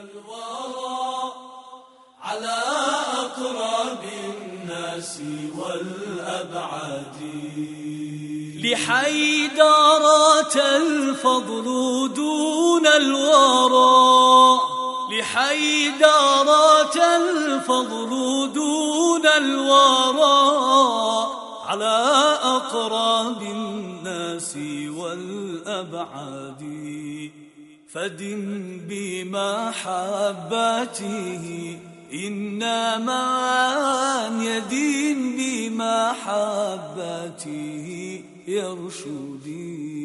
الورى على أقرب الناس والأبعاد. لحيدرات الفضل دون الورى لحيدرات الفضل دون الورى على أقرب الناس والأبعاد. فدم بمحبته إنما يدين بمحبته يرشدي.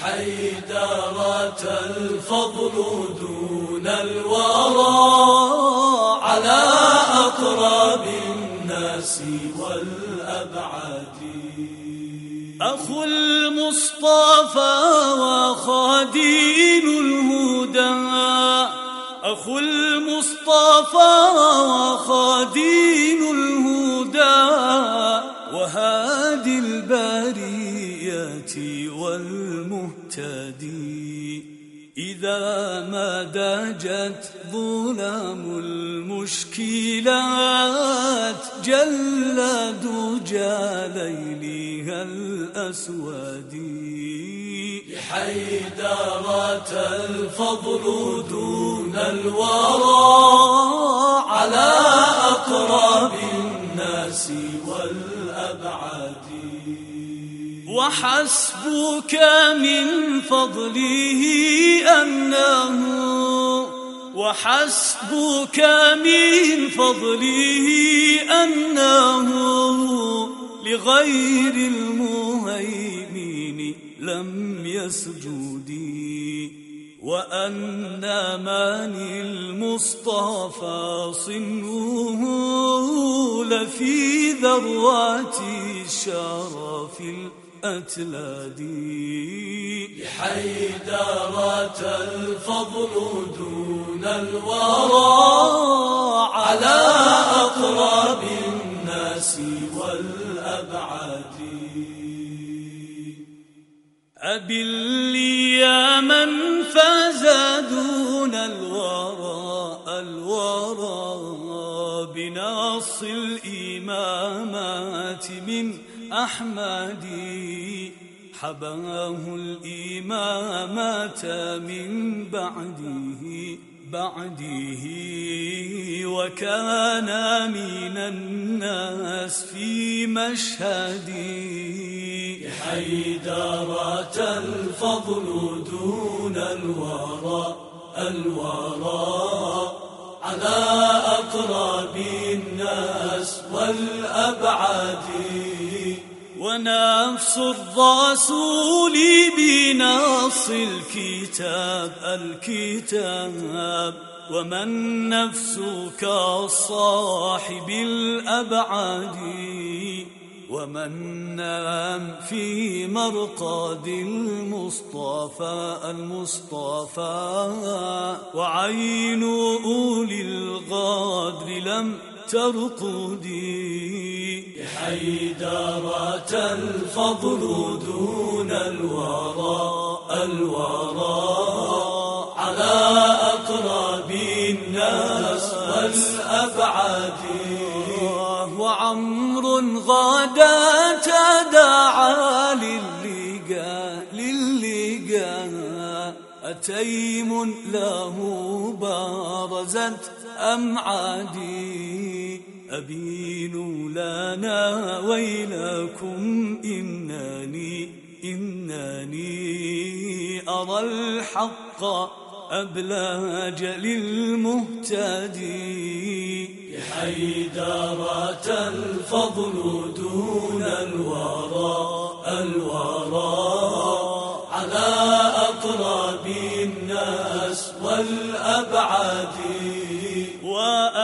حيدرة الفضل دون الورى على أقرب الناس والأبعاد أخو المصطفى وخادين الهدى. أخو المصطفى وخادين الهدى. وهادي البريات والمهتدي. إذا ما دجت ظلام المشكلات جل دجى ليلها الأسود حيدرة الفضل دون الورى على أقرب الناس والأبعاد. وحسبك من فضله أنه وحسبك من فضله أنه لغير المهيمن لم يسجدي وأن من المصطفى صنه لفي ذروات الشرف الأتلادي حيدرة الفضل دون الورى. أبلي يا من فاز دون الورى الورى بنص الإمامات من أحمدي حباه الإمامات من بعده. بعده وكان من الناس في مشهدي حيدرة الفضل دون الورى الورى على أقرب الناس والأبعاد ونفس الرسول بنص الكتاب الكتاب. ومن نفسك صاحب الأبعاد؟ ومن نام في مرقد المصطفى المصطفى؟ وعين أولي الغدر لم ترقدي. حيدرة الفضل دون الورى الورى على أقرب الناس والأبعاد. وعمر غدا تداعى للقاء للقاء. أتيم له بارزت أمعادي أبين لنا ويلكم إنني إنني أرى الحق أبلاج للمهتدي. حيدرة الفضل دون الورى الورى على أقرب الناس والأبعاد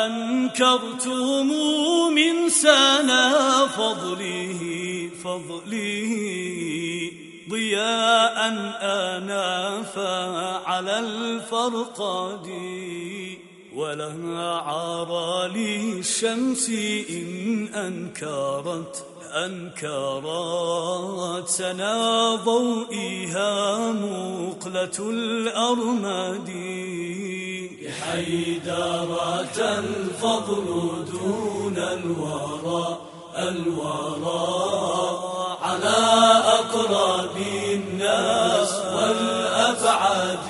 وأنكرتم من سنا فضله فضله ضياء آنافا على الفرقد ولها عرى للشمس إن أنكرت أنكرت سنا ضوئها مقلة الأرماد حيدرة الفضل دون الورى الورى على أقرب الناس والأبعاد